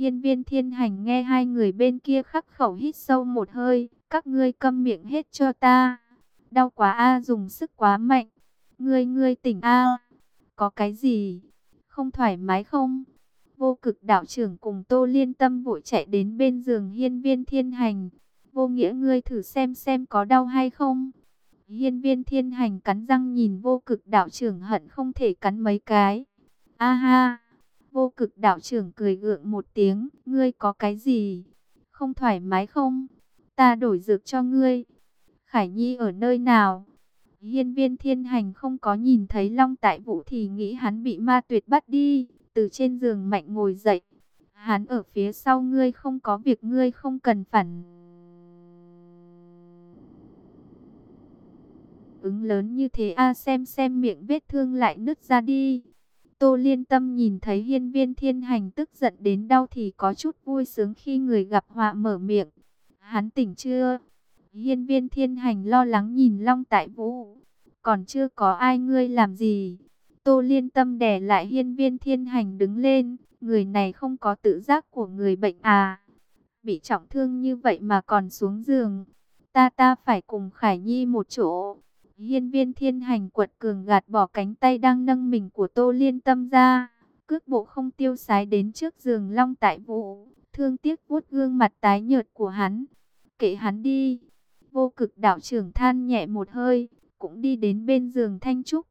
Hiên viên thiên hành nghe hai người bên kia khắc khẩu hít sâu một hơi. Các ngươi câm miệng hết cho ta. Đau quá a, dùng sức quá mạnh. Ngươi ngươi tỉnh a Có cái gì? Không thoải mái không? Vô cực đạo trưởng cùng Tô Liên Tâm vội chạy đến bên giường hiên viên thiên hành. Vô nghĩa ngươi thử xem xem có đau hay không? Hiên viên thiên hành cắn răng nhìn vô cực đạo trưởng hận không thể cắn mấy cái. A ha! Vô cực đạo trưởng cười gượng một tiếng. Ngươi có cái gì? Không thoải mái không? Ta đổi dược cho ngươi. Khải Nhi ở nơi nào? Hiên viên thiên hành không có nhìn thấy Long Tại Vũ thì nghĩ hắn bị ma tuyệt bắt đi. Từ trên giường mạnh ngồi dậy. Hắn ở phía sau ngươi, không có việc ngươi không cần phản. Ứng lớn như thế a, xem xem miệng vết thương lại nứt ra đi. Tô liên tâm nhìn thấy hiên viên thiên hành tức giận đến đau thì có chút vui sướng khi người gặp họa mở miệng. Hắn tỉnh chưa? Hiên viên thiên hành lo lắng nhìn Long Tại Vũ. Còn chưa có ai ngươi làm gì? Tô liên tâm đè lại hiên viên thiên hành đứng lên. Người này không có tự giác của người bệnh à? Bị trọng thương như vậy mà còn xuống giường. Ta ta phải cùng Khải Nhi một chỗ. Hiên viên thiên hành quật cường gạt bỏ cánh tay đang nâng mình của Tô Liên Tâm ra. Cước bộ không tiêu sái đến trước giường Long Tại Vũ. Thương tiếc vuốt gương mặt tái nhợt của hắn. Kệ hắn đi. Vô cực đạo trưởng than nhẹ một hơi. Cũng đi đến bên giường Thanh Trúc.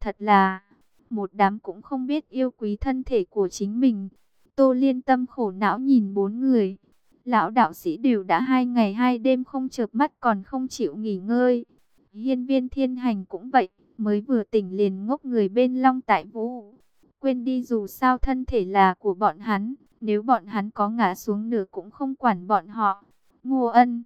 Thật là. Một đám cũng không biết yêu quý thân thể của chính mình. Tô Liên Tâm khổ não nhìn bốn người. Lão đạo sĩ đều đã hai ngày hai đêm không chợp mắt còn không chịu nghỉ ngơi. Hiên viên thiên hành cũng vậy, mới vừa tỉnh liền ngốc người bên Long Tại Vũ. Quên đi dù sao thân thể là của bọn hắn, nếu bọn hắn có ngã xuống nửa cũng không quản bọn họ. Ngô ân.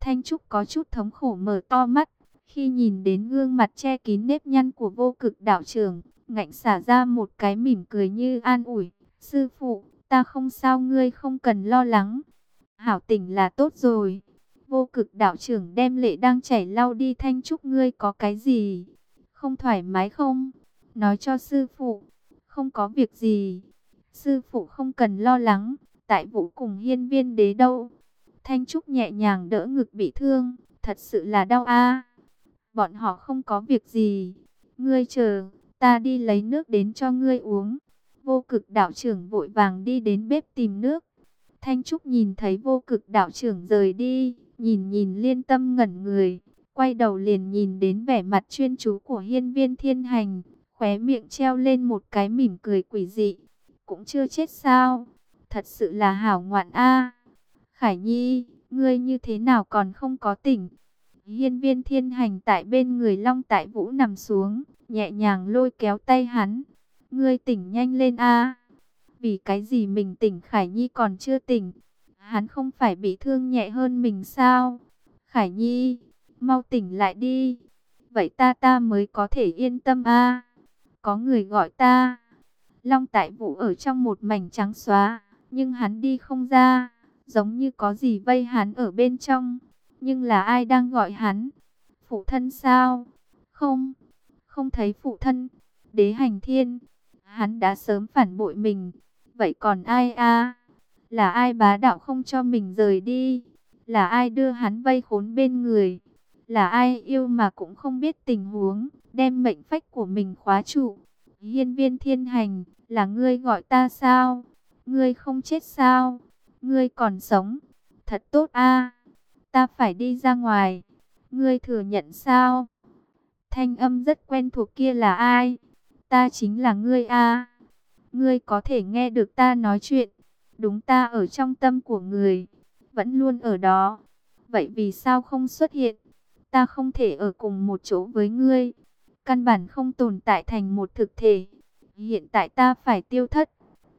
Thanh Trúc có chút thống khổ mở to mắt, khi nhìn đến gương mặt che kín nếp nhăn của vô cực đạo trưởng, ngạnh xả ra một cái mỉm cười như an ủi. Sư phụ, ta không sao ngươi không cần lo lắng. Hảo tỉnh là tốt rồi. Vô cực đạo trưởng đem lệ đang chảy lau đi thanh trúc ngươi có cái gì? Không thoải mái không? Nói cho sư phụ. Không có việc gì. Sư phụ không cần lo lắng. Tại vũ cùng hiên viên đế đâu. Thanh trúc nhẹ nhàng đỡ ngực bị thương. Thật sự là đau a. Bọn họ không có việc gì. Ngươi chờ. Ta đi lấy nước đến cho ngươi uống. Vô cực đạo trưởng vội vàng đi đến bếp tìm nước. Thanh Trúc nhìn thấy vô cực đạo trưởng rời đi, nhìn nhìn liên tâm ngẩn người, quay đầu liền nhìn đến vẻ mặt chuyên chú của hiên viên thiên hành, khóe miệng treo lên một cái mỉm cười quỷ dị. Cũng chưa chết sao? Thật sự là hảo ngoạn a. Khải Nhi, ngươi như thế nào còn không có tỉnh? Hiên viên thiên hành tại bên người Long Tại Vũ nằm xuống, nhẹ nhàng lôi kéo tay hắn. Ngươi tỉnh nhanh lên a. Vì cái gì mình tỉnh Khải Nhi còn chưa tỉnh? Hắn không phải bị thương nhẹ hơn mình sao? Khải Nhi, mau tỉnh lại đi. Vậy ta ta mới có thể yên tâm a. Có người gọi ta. Long Tại Vũ ở trong một mảnh trắng xóa, nhưng hắn đi không ra, giống như có gì vây hắn ở bên trong. Nhưng là ai đang gọi hắn? Phụ thân sao? Không, không thấy phụ thân. Đế hành thiên, hắn đã sớm phản bội mình. Vậy còn ai a? Là ai bá đạo không cho mình rời đi? Là ai đưa hắn vây khốn bên người? Là ai yêu mà cũng không biết tình huống, đem mệnh phách của mình khóa trụ? Hiên viên thiên hành, là ngươi gọi ta sao? Ngươi không chết sao? Ngươi còn sống? Thật tốt a. Ta phải đi ra ngoài. Ngươi thừa nhận sao? Thanh âm rất quen thuộc kia là ai? Ta chính là ngươi a. Ngươi có thể nghe được ta nói chuyện. Đúng ta ở trong tâm của người. Vẫn luôn ở đó. Vậy vì sao không xuất hiện? Ta không thể ở cùng một chỗ với ngươi. Căn bản không tồn tại thành một thực thể. Hiện tại ta phải tiêu thất.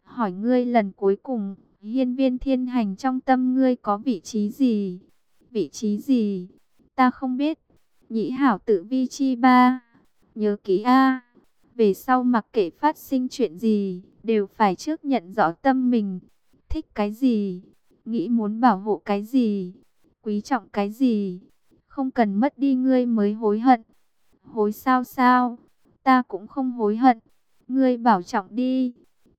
Hỏi ngươi lần cuối cùng. Hiên viên thiên hành trong tâm ngươi có vị trí gì? Vị trí gì? Ta không biết. Nhĩ hảo tự vi chi ba. Nhớ ký A. Về sau mặc kệ phát sinh chuyện gì, đều phải trước nhận rõ tâm mình. Thích cái gì, nghĩ muốn bảo hộ cái gì, quý trọng cái gì. Không cần mất đi ngươi mới hối hận. Hối sao sao, ta cũng không hối hận. Ngươi bảo trọng đi,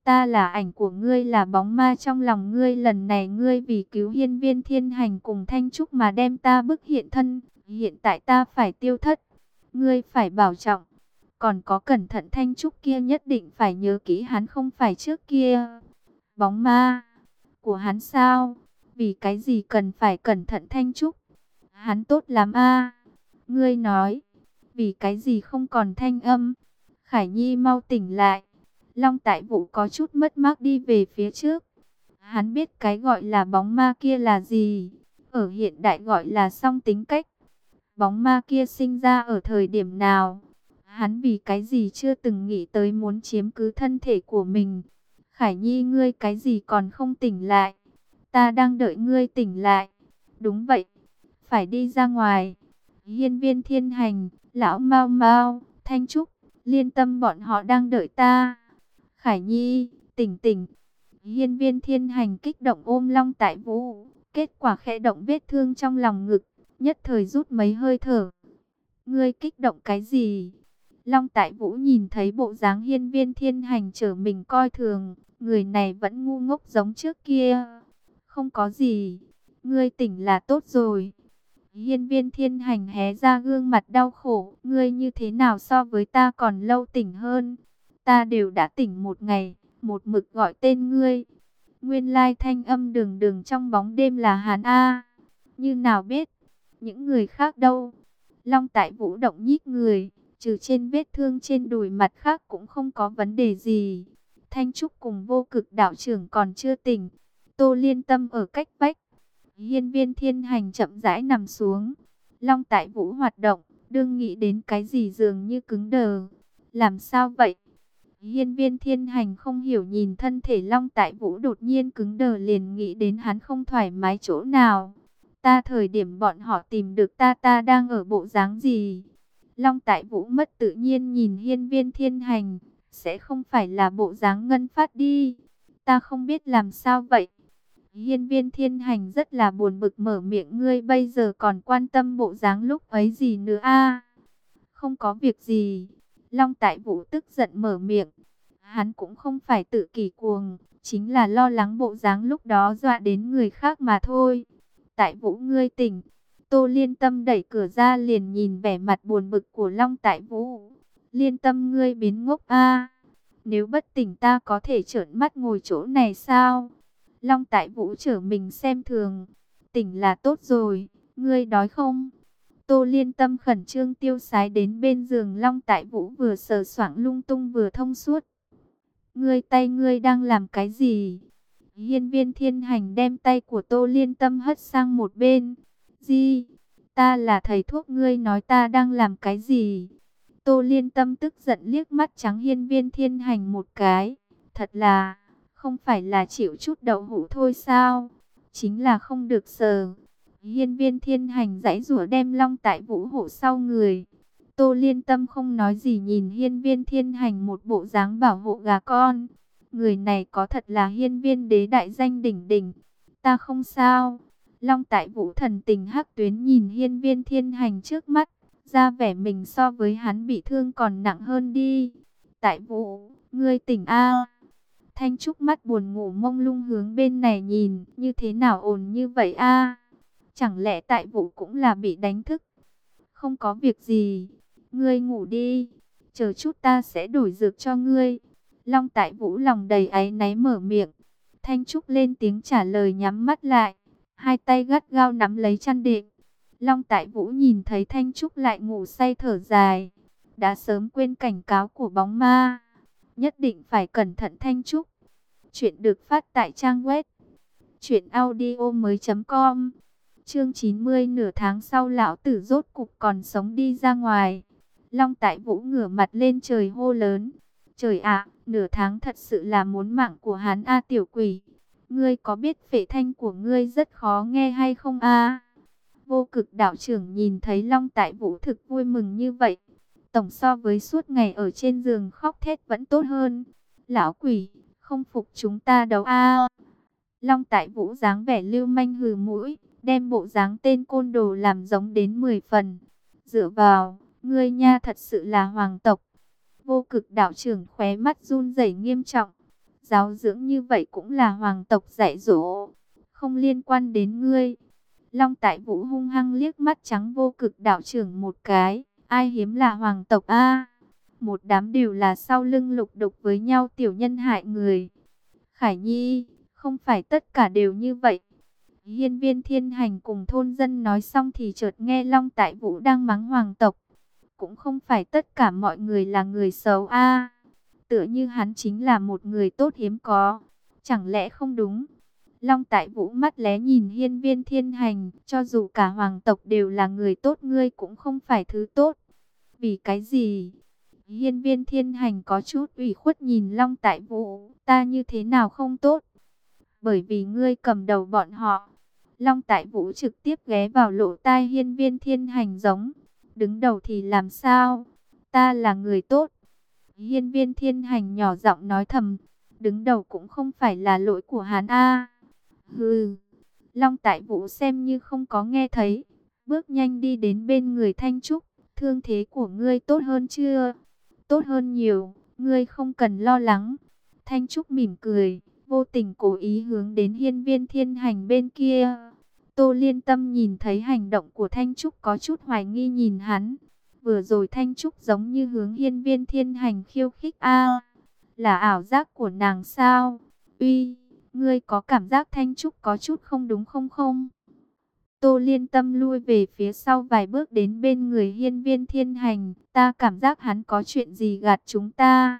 Ta là ảnh của ngươi là bóng ma trong lòng ngươi lần này ngươi vì cứu hiên viên thiên hành cùng Thanh Trúc mà đem ta bức hiện thân. Hiện tại ta phải tiêu thất. Ngươi phải bảo trọng. Còn có cẩn thận Thanh Trúc kia nhất định phải nhớ kỹ hắn không phải trước kia. Bóng ma của hắn sao? Vì cái gì cần phải cẩn thận Thanh Trúc? Hắn tốt lắm a Ngươi nói, vì cái gì không còn thanh âm? Khải Nhi mau tỉnh lại. Long Tại Vũ có chút mất mát đi về phía trước. Hắn biết cái gọi là bóng ma kia là gì. Ở hiện đại gọi là song tính cách. Bóng ma kia sinh ra ở thời điểm nào? Hắn vì cái gì chưa từng nghĩ tới muốn chiếm cứ thân thể của mình. Khải Nhi ngươi cái gì còn không tỉnh lại. Ta đang đợi ngươi tỉnh lại. Đúng vậy. Phải đi ra ngoài. Hiên viên thiên hành, lão mau mau, thanh trúc, liên tâm bọn họ đang đợi ta. Khải Nhi, tỉnh tỉnh. Hiên viên thiên hành kích động ôm long tại vũ. Kết quả khẽ động vết thương trong lòng ngực. Nhất thời rút mấy hơi thở. Ngươi kích động cái gì? Long tại vũ nhìn thấy bộ dáng hiên viên thiên hành trở mình coi thường. Người này vẫn ngu ngốc giống trước kia. Không có gì. Ngươi tỉnh là tốt rồi. Hiên viên thiên hành hé ra gương mặt đau khổ. Ngươi như thế nào so với ta còn lâu tỉnh hơn. Ta đều đã tỉnh một ngày. Một mực gọi tên ngươi. Nguyên lai thanh âm đường đường trong bóng đêm là Hàn A. Như nào biết. Những người khác đâu. Long tại vũ động nhít người. Trừ trên vết thương trên đùi mặt khác cũng không có vấn đề gì. Thanh Trúc cùng vô cực đạo trưởng còn chưa tỉnh. Tô liên tâm ở cách vách. Hiên viên thiên hành chậm rãi nằm xuống. Long tại vũ hoạt động. Đương nghĩ đến cái gì dường như cứng đờ. Làm sao vậy? Hiên viên thiên hành không hiểu nhìn thân thể long tại vũ đột nhiên cứng đờ liền nghĩ đến hắn không thoải mái chỗ nào. Ta thời điểm bọn họ tìm được ta ta đang ở bộ dáng gì? Long tại vũ mất tự nhiên nhìn hiên viên thiên hành. Sẽ không phải là bộ dáng ngân phát đi. Ta không biết làm sao vậy. Hiên viên thiên hành rất là buồn bực mở miệng, ngươi bây giờ còn quan tâm bộ dáng lúc ấy gì nữa a Không có việc gì. Long tại vũ tức giận mở miệng. Hắn cũng không phải tự kỷ cuồng. Chính là lo lắng bộ dáng lúc đó dọa đến người khác mà thôi. Tại vũ, ngươi tỉnh. Tô liên tâm đẩy cửa ra liền nhìn vẻ mặt buồn bực của Long tại vũ. Liên tâm ngươi biến ngốc a Nếu bất tỉnh ta có thể trợn mắt ngồi chỗ này sao? Long tại vũ trở mình xem thường. Tỉnh là tốt rồi, ngươi đói không? Tô liên tâm khẩn trương tiêu sái đến bên giường Long tại vũ vừa sờ soạng lung tung vừa thông suốt. Ngươi tay ngươi đang làm cái gì? Hiên viên thiên hành đem tay của tô liên tâm hất sang một bên. Di, ta là thầy thuốc ngươi nói ta đang làm cái gì? Tô liên tâm tức giận liếc mắt trắng hiên viên thiên hành một cái. Thật là, không phải là chịu chút đậu hũ thôi sao? Chính là không được sờ. Hiên viên thiên hành dãy rủa đem long tại vũ hộ sau người. Tô liên tâm không nói gì nhìn hiên viên thiên hành một bộ dáng bảo hộ gà con. Người này có thật là hiên viên đế đại danh đỉnh đỉnh. Ta không sao. Long tại vũ thần tình hắc tuyến nhìn hiên viên thiên hành trước mắt. Ra vẻ mình so với hắn bị thương còn nặng hơn đi. Tại vũ, ngươi tỉnh A. Thanh Trúc mắt buồn ngủ mông lung hướng bên này nhìn, như thế nào ồn như vậy a? Chẳng lẽ tại vũ cũng là bị đánh thức? Không có việc gì, ngươi ngủ đi, chờ chút ta sẽ đổi dược cho ngươi. Long tại vũ lòng đầy áy náy mở miệng. Thanh Trúc lên tiếng trả lời nhắm mắt lại, hai tay gắt gao nắm lấy chăn đệm. Long tại vũ nhìn thấy Thanh Trúc lại ngủ say thở dài, đã sớm quên cảnh cáo của bóng ma nhất định phải cẩn thận Thanh Trúc. Chuyện được phát tại trang web truyệnaudiomoi.com. Chương 90 nửa tháng sau lão tử rốt cục còn sống đi ra ngoài. Long Tại Vũ ngửa mặt lên trời hô lớn, "Trời ạ, nửa tháng thật sự là muốn mạng của hắn a tiểu quỷ. Ngươi có biết phệ thanh của ngươi rất khó nghe hay không a?" Vô Cực đạo trưởng nhìn thấy Long Tại Vũ thực vui mừng như vậy, tổng so với suốt ngày ở trên giường khóc thét vẫn tốt hơn. Lão quỷ, không phục chúng ta đấu a. Long tại vũ dáng vẻ lưu manh hừ mũi, đem bộ dáng tên côn đồ làm giống đến 10 phần. Dựa vào, ngươi nha thật sự là hoàng tộc. Vô cực đạo trưởng khóe mắt run rẩy nghiêm trọng. Giáo dưỡng như vậy cũng là hoàng tộc dạy dỗ, không liên quan đến ngươi. Long Tại Vũ hung hăng liếc mắt trắng vô cực đạo trưởng một cái, ai hiếm là hoàng tộc a? một đám đều là sau lưng lục đục với nhau tiểu nhân hại người. Khải Nhi, không phải tất cả đều như vậy. Hiên viên thiên hành cùng thôn dân nói xong thì chợt nghe Long Tại Vũ đang mắng hoàng tộc. Cũng không phải tất cả mọi người là người xấu a Tựa như hắn chính là một người tốt hiếm có. Chẳng lẽ không đúng? Long Tại Vũ mắt lé nhìn hiên viên thiên hành. Cho dù cả hoàng tộc đều là người tốt, ngươi cũng không phải thứ tốt. Vì cái gì? Hiên viên thiên hành có chút ủy khuất nhìn Long Tại Vũ. Ta như thế nào không tốt? Bởi vì ngươi cầm đầu bọn họ. Long Tại Vũ trực tiếp ghé vào lỗ tai hiên viên thiên hành giống. Đứng đầu thì làm sao? Ta là người tốt. Hiên viên thiên hành nhỏ giọng nói thầm. Đứng đầu cũng không phải là lỗi của hắn A. Hừ. Long Tại Vũ xem như không có nghe thấy. Bước nhanh đi đến bên người Thanh Trúc. Thương thế của ngươi tốt hơn chưa? Tốt hơn nhiều. Ngươi không cần lo lắng. Thanh Trúc mỉm cười. Vô tình cố ý hướng đến hiên viên thiên hành bên kia. Tô liên tâm nhìn thấy hành động của Thanh Trúc có chút hoài nghi nhìn hắn. Vừa rồi Thanh Trúc giống như hướng hiên viên thiên hành khiêu khích a Là ảo giác của nàng sao? Uy, ngươi có cảm giác Thanh Trúc có chút không đúng không không? Tô liên tâm lui về phía sau vài bước đến bên người hiên viên thiên hành. Ta cảm giác hắn có chuyện gì gạt chúng ta.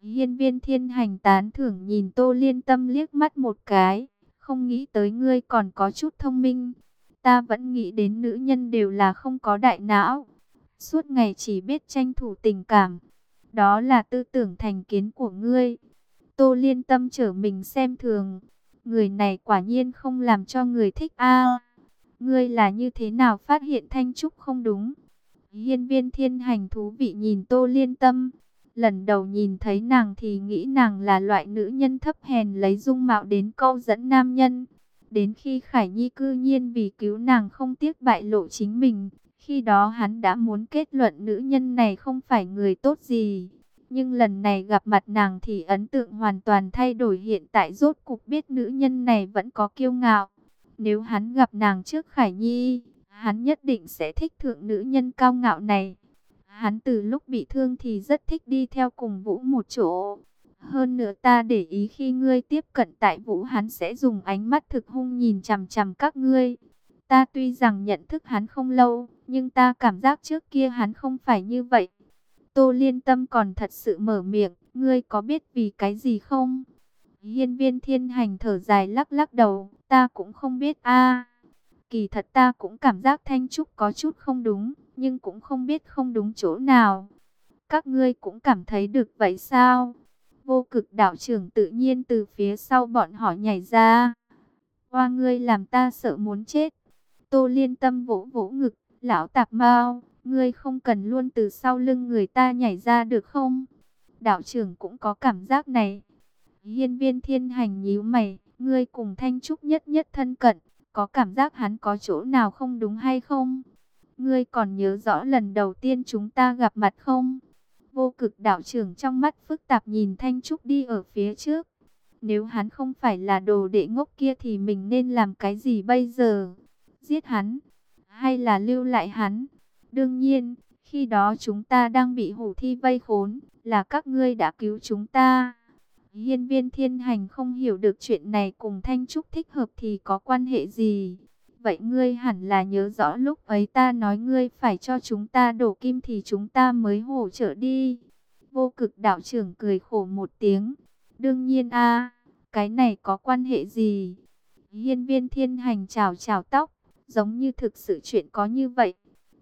Hiên viên thiên hành tán thưởng nhìn tô liên tâm liếc mắt một cái. Không nghĩ tới ngươi còn có chút thông minh. Ta vẫn nghĩ đến nữ nhân đều là không có đại não. Suốt ngày chỉ biết tranh thủ tình cảm. Đó là tư tưởng thành kiến của ngươi. Tô liên tâm trở mình xem thường. Người này quả nhiên không làm cho người thích a. ngươi là như thế nào phát hiện Thanh Trúc không đúng? Hiên viên thiên hành thú vị nhìn Tô liên tâm. Lần đầu nhìn thấy nàng thì nghĩ nàng là loại nữ nhân thấp hèn lấy dung mạo đến câu dẫn nam nhân. Đến khi Khải Nhi cư nhiên vì cứu nàng không tiếc bại lộ chính mình. Khi đó hắn đã muốn kết luận nữ nhân này không phải người tốt gì. Nhưng lần này gặp mặt nàng thì ấn tượng hoàn toàn thay đổi hiện tại rốt cục biết nữ nhân này vẫn có kiêu ngạo. Nếu hắn gặp nàng trước Khải Nhi, hắn nhất định sẽ thích thượng nữ nhân cao ngạo này. Hắn từ lúc bị thương thì rất thích đi theo cùng Vũ một chỗ. Hơn nữa ta để ý khi ngươi tiếp cận tại Vũ hắn sẽ dùng ánh mắt thực hung nhìn chằm chằm các ngươi. Ta tuy rằng nhận thức hắn không lâu, nhưng ta cảm giác trước kia hắn không phải như vậy. Tô liên tâm còn thật sự mở miệng, ngươi có biết vì cái gì không? Hiên viên thiên hành thở dài lắc lắc đầu, ta cũng không biết a. kỳ thật ta cũng cảm giác Thanh Trúc có chút không đúng, nhưng cũng không biết không đúng chỗ nào. Các ngươi cũng cảm thấy được vậy sao? Vô cực đạo trưởng tự nhiên từ phía sau bọn họ nhảy ra. Hoa ngươi làm ta sợ muốn chết. Tô liên tâm vỗ vỗ ngực, lão tạp mau, ngươi không cần luôn từ sau lưng người ta nhảy ra được không? Đạo trưởng cũng có cảm giác này. Hiên viên thiên hành nhíu mày, ngươi cùng Thanh Trúc nhất nhất thân cận, có cảm giác hắn có chỗ nào không đúng hay không? Ngươi còn nhớ rõ lần đầu tiên chúng ta gặp mặt không? Vô cực đạo trưởng trong mắt phức tạp nhìn Thanh Trúc đi ở phía trước. Nếu hắn không phải là đồ đệ ngốc kia thì mình nên làm cái gì bây giờ? Giết hắn? Hay là lưu lại hắn? Đương nhiên, khi đó chúng ta đang bị hủ thi vây khốn, là các ngươi đã cứu chúng ta. Hiên viên thiên hành không hiểu được chuyện này cùng Thanh Trúc thích hợp thì có quan hệ gì. Vậy ngươi hẳn là nhớ rõ lúc ấy ta nói ngươi phải cho chúng ta đổ kim thì chúng ta mới hỗ trợ đi. Vô cực đạo trưởng cười khổ một tiếng. Đương nhiên a cái này có quan hệ gì? Hiên viên thiên hành chào chào tóc, giống như thực sự chuyện có như vậy.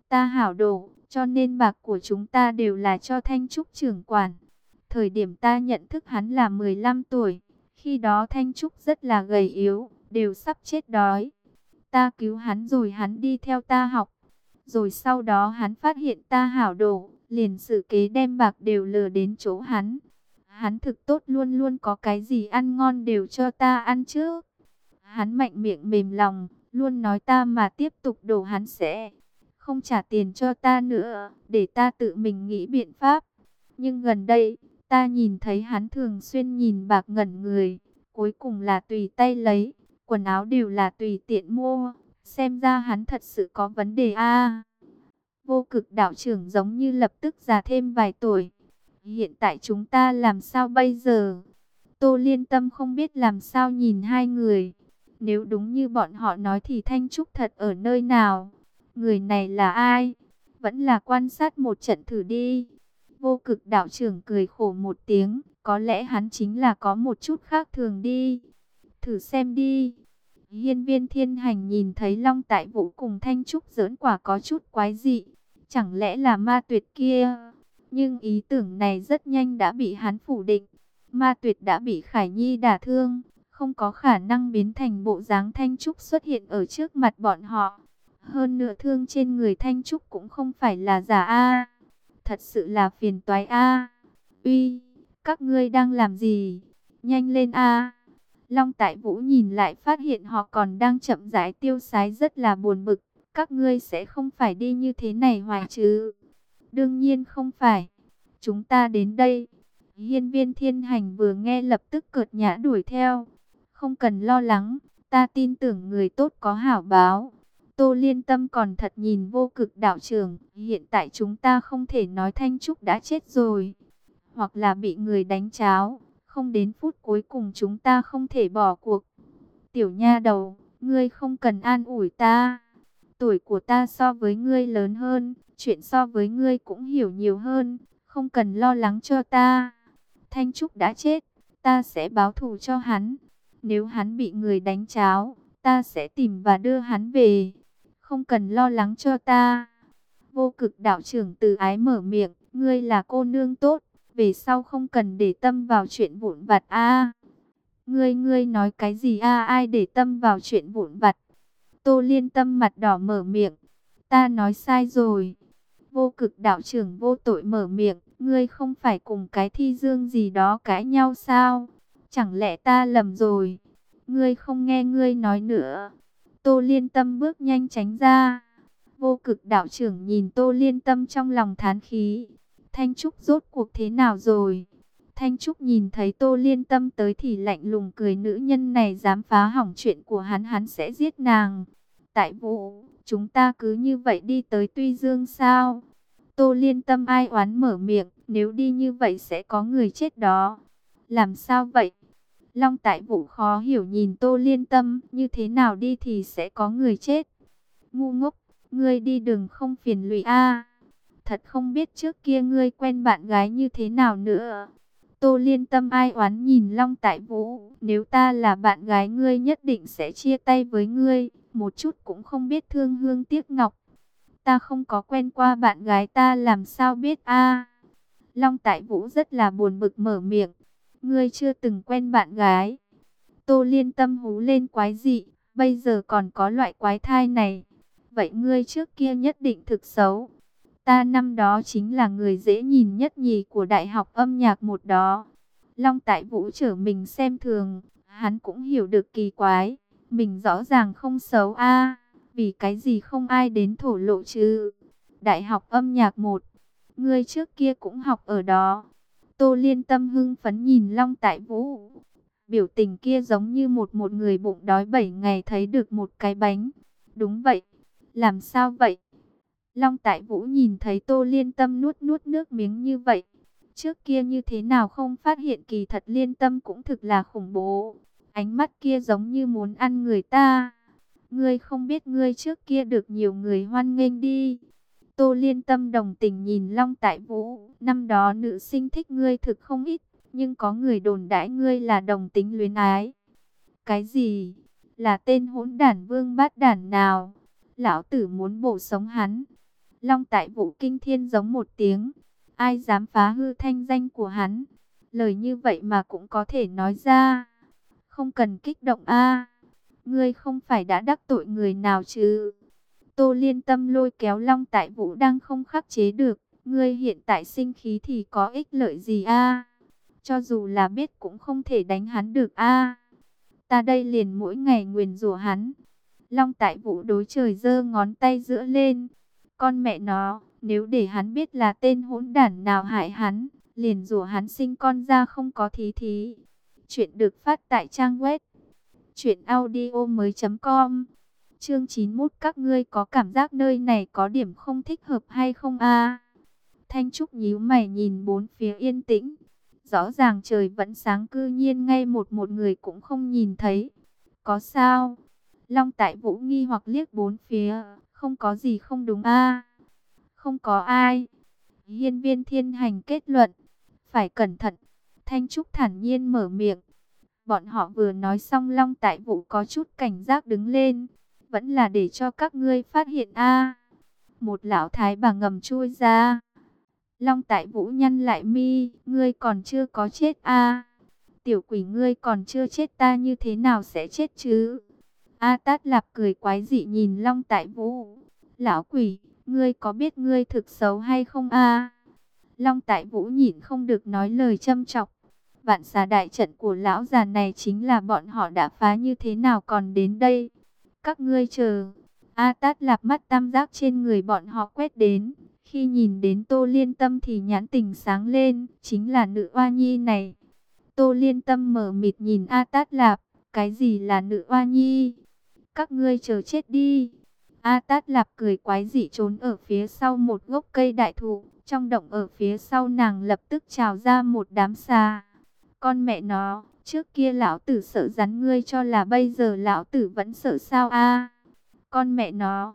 Ta hảo đồ, cho nên bạc của chúng ta đều là cho Thanh Trúc trưởng quản. Thời điểm ta nhận thức hắn là 15 tuổi, khi đó Thanh Trúc rất là gầy yếu, đều sắp chết đói. Ta cứu hắn rồi hắn đi theo ta học. Rồi sau đó hắn phát hiện ta hảo đồ, liền sự kế đem bạc đều lừa đến chỗ hắn. Hắn thực tốt luôn luôn có cái gì ăn ngon đều cho ta ăn chứ. Hắn mạnh miệng mềm lòng, luôn nói ta mà tiếp tục đổ hắn sẽ không trả tiền cho ta nữa, để ta tự mình nghĩ biện pháp. Nhưng gần đây, Ta nhìn thấy hắn thường xuyên nhìn bạc ngẩn người, cuối cùng là tùy tay lấy, quần áo đều là tùy tiện mua, xem ra hắn thật sự có vấn đề a. vô cực đạo trưởng giống như lập tức già thêm vài tuổi. Hiện tại chúng ta làm sao bây giờ? Tô Liên Tâm không biết làm sao nhìn hai người. Nếu đúng như bọn họ nói thì Thanh Trúc thật ở nơi nào? Người này là ai? Vẫn là quan sát một trận thử đi. Vô cực đạo trưởng cười khổ một tiếng. Có lẽ hắn chính là có một chút khác thường đi. Thử xem đi. Hiên viên thiên hành nhìn thấy Long Tại Vũ cùng Thanh Trúc giỡn quả có chút quái dị. Chẳng lẽ là ma tuyệt kia? Nhưng ý tưởng này rất nhanh đã bị hắn phủ định. Ma tuyệt đã bị Khải Nhi đả thương. Không có khả năng biến thành bộ dáng Thanh Trúc xuất hiện ở trước mặt bọn họ. Hơn nữa thương trên người Thanh Trúc cũng không phải là giả A. Thật sự là phiền toái A. Uy, các ngươi đang làm gì? Nhanh lên A. Long Tại Vũ nhìn lại phát hiện họ còn đang chậm rãi tiêu sái rất là buồn bực. Các ngươi sẽ không phải đi như thế này hoài chứ? Đương nhiên không phải. Chúng ta đến đây. Hiên viên thiên hành vừa nghe lập tức cợt nhã đuổi theo. Không cần lo lắng, ta tin tưởng người tốt có hảo báo. Tô Liên Tâm còn thật nhìn vô cực đạo trưởng, hiện tại chúng ta không thể nói Thanh Trúc đã chết rồi, hoặc là bị người đánh cháo, không đến phút cuối cùng chúng ta không thể bỏ cuộc. Tiểu nha đầu, ngươi không cần an ủi ta, tuổi của ta so với ngươi lớn hơn, chuyện so với ngươi cũng hiểu nhiều hơn, không cần lo lắng cho ta. Thanh Trúc đã chết, ta sẽ báo thù cho hắn. Nếu hắn bị người đánh cháo, ta sẽ tìm và đưa hắn về. Không cần lo lắng cho ta. Vô cực đạo trưởng từ ái mở miệng, ngươi là cô nương tốt, về sau không cần để tâm vào chuyện vụn vặt a. ngươi ngươi nói cái gì a ai để tâm vào chuyện vụn vặt? Tô Liên Tâm mặt đỏ mở miệng, ta nói sai rồi. Vô cực đạo trưởng vô tội mở miệng, ngươi không phải cùng cái thi dương gì đó cãi nhau sao? Chẳng lẽ ta lầm rồi? Ngươi không nghe ngươi nói nữa. Tô Liên Tâm bước nhanh tránh ra. Vô cực đạo trưởng nhìn Tô Liên Tâm trong lòng thán khí. Thanh Trúc rốt cuộc thế nào rồi? Thanh Trúc nhìn thấy Tô Liên Tâm tới thì lạnh lùng cười nữ nhân này dám phá hỏng chuyện của hắn hắn sẽ giết nàng. Tại vụ, chúng ta cứ như vậy đi tới Tuy Dương sao? Tô Liên Tâm ai oán mở miệng, nếu đi như vậy sẽ có người chết đó. Làm sao vậy? Long Tại Vũ khó hiểu nhìn Tô Liên Tâm, như thế nào đi thì sẽ có người chết. Ngu ngốc, ngươi đi đường không phiền lụy a. thật không biết trước kia ngươi quen bạn gái như thế nào nữa. Tô Liên Tâm ai oán nhìn Long Tại Vũ, nếu ta là bạn gái ngươi nhất định sẽ chia tay với ngươi, một chút cũng không biết thương hương tiếc ngọc. Ta không có quen qua bạn gái ta làm sao biết a? Long Tại Vũ rất là buồn bực mở miệng, ngươi chưa từng quen bạn gái. Tô Liên Tâm hú lên quái dị, bây giờ còn có loại quái thai này. Vậy ngươi trước kia nhất định thực xấu. Ta năm đó chính là người dễ nhìn nhất nhì của đại học âm nhạc một đó. Long Tại Vũ trở mình xem thường, hắn cũng hiểu được kỳ quái. Mình rõ ràng không xấu a vì cái gì không ai đến thổ lộ chứ. Đại học âm nhạc một, ngươi trước kia cũng học ở đó. Tô Liên tâm hưng phấn nhìn Long Tại Vũ. Biểu tình kia giống như một một người bụng đói 7 ngày thấy được một cái bánh. Đúng vậy. Làm sao vậy? Long Tại Vũ nhìn thấy Tô Liên tâm nuốt nuốt nước miếng như vậy. Trước kia như thế nào không phát hiện kỳ thật liên tâm cũng thực là khủng bố. Ánh mắt kia giống như muốn ăn người ta. Ngươi không biết ngươi trước kia được nhiều người hoan nghênh đi. Tô Liên Tâm đồng tình nhìn Long Tại Vũ, năm đó nữ sinh thích ngươi thực không ít, nhưng có người đồn đãi ngươi là đồng tính luyến ái. Cái gì? Là tên hỗn đản vương bát đản nào? Lão tử muốn bổ sống hắn. Long Tại Vũ kinh thiên giống một tiếng, ai dám phá hư thanh danh của hắn? Lời như vậy mà cũng có thể nói ra. Không cần kích động a. Ngươi không phải đã đắc tội người nào chứ? Tô Liên Tâm lôi kéo Long Tại Vũ đang không khắc chế được. Ngươi hiện tại sinh khí thì có ích lợi gì a? Cho dù là biết cũng không thể đánh hắn được a. Ta đây liền mỗi ngày nguyền rủa hắn. Long Tại Vũ đối trời giơ ngón tay giữa lên. Con mẹ nó, nếu để hắn biết là tên hỗn đản nào hại hắn, liền rủa hắn sinh con ra không có thí thí. Chuyện được phát tại trang web truyệnaudiomoi.com. Chương 91 các ngươi có cảm giác nơi này có điểm không thích hợp hay không a? Thanh Trúc nhíu mày nhìn bốn phía yên tĩnh. Rõ ràng trời vẫn sáng cư nhiên ngay một một người cũng không nhìn thấy. Có sao? Long Tại Vũ nghi hoặc liếc bốn phía, không có gì không đúng a. Không có ai. Hiên viên thiên hành kết luận, phải cẩn thận. Thanh Trúc thản nhiên mở miệng. Bọn họ vừa nói xong Long Tại Vũ có chút cảnh giác đứng lên. Vẫn là để cho các ngươi phát hiện a. Một lão thái bà ngầm chui ra. Long Tại Vũ nhăn lại mi, ngươi còn chưa có chết a. Tiểu quỷ ngươi còn chưa chết ta như thế nào sẽ chết chứ? A Tát Lạp cười quái dị nhìn Long Tại Vũ. Lão quỷ, ngươi có biết ngươi thực xấu hay không a? Long Tại Vũ nhìn không được nói lời châm chọc. Vạn xà đại trận của lão già này chính là bọn họ đã phá như thế nào còn đến đây. Các ngươi chờ. A Tát Lạp mắt tam giác trên người bọn họ quét đến. Khi nhìn đến Tô Liên Tâm thì nhãn tình sáng lên, chính là nữ oa nhi này. Tô Liên Tâm mở mịt nhìn A Tát Lạp, cái gì là nữ oa nhi? Các ngươi chờ chết đi. A Tát Lạp cười quái dị trốn ở phía sau một gốc cây đại thụ, trong động ở phía sau nàng lập tức trào ra một đám xà. Con mẹ nó, trước kia lão tử sợ rắn ngươi cho là bây giờ lão tử vẫn sợ sao a? Con mẹ nó.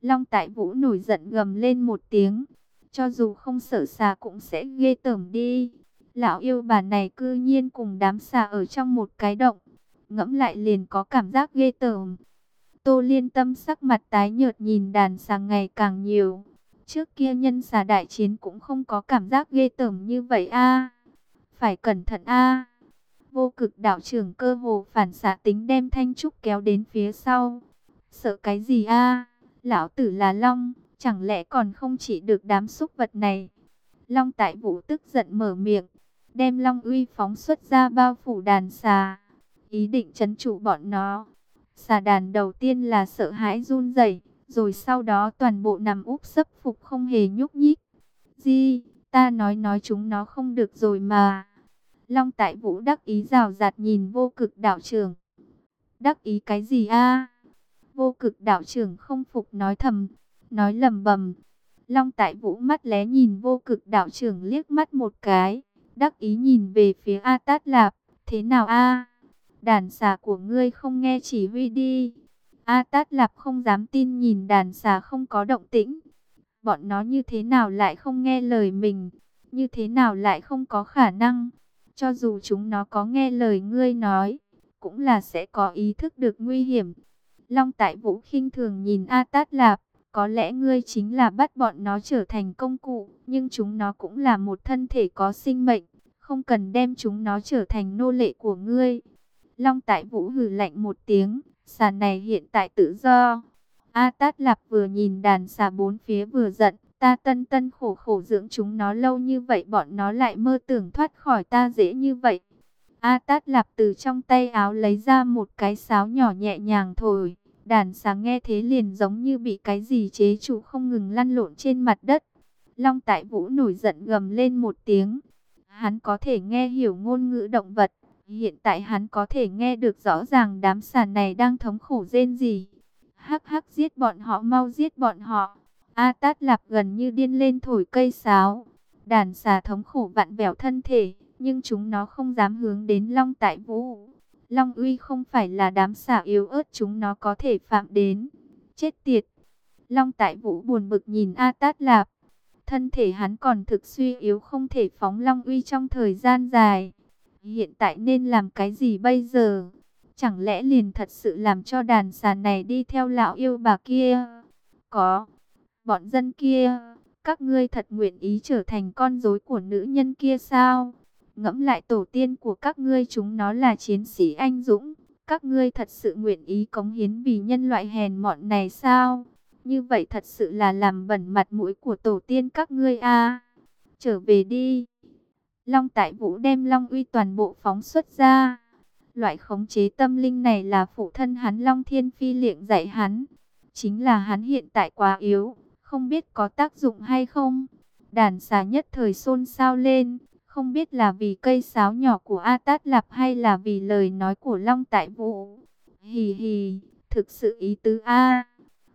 Long Tại Vũ nổi giận gầm lên một tiếng, cho dù không sợ xà cũng sẽ ghê tởm đi. Lão yêu bà này cư nhiên cùng đám xà ở trong một cái động, ngẫm lại liền có cảm giác ghê tởm. Tô Liên Tâm sắc mặt tái nhợt nhìn đàn xà ngày càng nhiều. Trước kia nhân xà đại chiến cũng không có cảm giác ghê tởm như vậy a. Phải cẩn thận a. Vô cực đạo trưởng cơ hồ phản xạ tính đem Thanh Trúc kéo đến phía sau. Sợ cái gì a? Lão tử là Long, chẳng lẽ còn không chỉ được đám xúc vật này? Long tại vũ tức giận mở miệng, đem Long uy phóng xuất ra bao phủ đàn xà. Ý định chấn trụ bọn nó. Xà đàn đầu tiên là sợ hãi run rẩy, rồi sau đó toàn bộ nằm úp sấp phục không hề nhúc nhích. Di, ta nói nói chúng nó không được rồi mà. Long tại vũ đắc ý rào rạt nhìn vô cực đạo trưởng. Đắc ý cái gì a? Vô cực đạo trưởng không phục nói thầm, nói lầm bầm. Long tại vũ mắt lé nhìn vô cực đạo trưởng liếc mắt một cái, đắc ý nhìn về phía A Tát Lạp, thế nào a? Đàn xà của ngươi không nghe chỉ huy đi. A Tát Lạp không dám tin nhìn đàn xà không có động tĩnh. Bọn nó như thế nào lại không nghe lời mình, như thế nào lại không có khả năng. Cho dù chúng nó có nghe lời ngươi nói, cũng là sẽ có ý thức được nguy hiểm. Long Tại Vũ khinh thường nhìn A Tát Lạp, có lẽ ngươi chính là bắt bọn nó trở thành công cụ, nhưng chúng nó cũng là một thân thể có sinh mệnh, không cần đem chúng nó trở thành nô lệ của ngươi. Long Tại Vũ hừ lạnh một tiếng, xà này hiện tại tự do. A Tát Lạp vừa nhìn đàn xà bốn phía vừa giận, ta tân tân khổ khổ dưỡng chúng nó lâu như vậy, bọn nó lại mơ tưởng thoát khỏi ta dễ như vậy. A Tát Lạp từ trong tay áo lấy ra một cái sáo nhỏ nhẹ nhàng thổi. Đàn sáng nghe thế liền giống như bị cái gì chế trụ không ngừng lăn lộn trên mặt đất. Long Tại Vũ nổi giận gầm lên một tiếng. Hắn có thể nghe hiểu ngôn ngữ động vật. Hiện tại hắn có thể nghe được rõ ràng đám sàn này đang thống khổ rên gì. Hắc hắc giết bọn họ, mau giết bọn họ. A Tát Lạp gần như điên lên thổi cây sáo. Đàn xà thống khổ vặn vẹo thân thể, nhưng chúng nó không dám hướng đến Long Tại Vũ. Long uy không phải là đám xà yếu ớt chúng nó có thể phạm đến. Chết tiệt! Long tại vũ buồn bực nhìn A Tát Lạp. Thân thể hắn còn thực suy yếu không thể phóng Long uy trong thời gian dài. Hiện tại nên làm cái gì bây giờ? Chẳng lẽ liền thật sự làm cho đàn xà này đi theo lão yêu bà kia? Có! Bọn dân kia! Các ngươi thật nguyện ý trở thành con rối của nữ nhân kia sao? Ngẫm lại tổ tiên của các ngươi chúng nó là chiến sĩ anh dũng. Các ngươi thật sự nguyện ý cống hiến vì nhân loại hèn mọn này sao? Như vậy thật sự là làm bẩn mặt mũi của tổ tiên các ngươi a. Trở về đi. Long Tại Vũ đem Long Uy toàn bộ phóng xuất ra. Loại khống chế tâm linh này là phụ thân hắn Long Thiên Phi liệng dạy hắn. Chính là hắn hiện tại quá yếu, không biết có tác dụng hay không. Đàn xà nhất thời xôn xao lên, Không biết là vì cây sáo nhỏ của A Tát Lạp hay là vì lời nói của Long Tại Vũ. Hì hì, thực sự ý tứ A.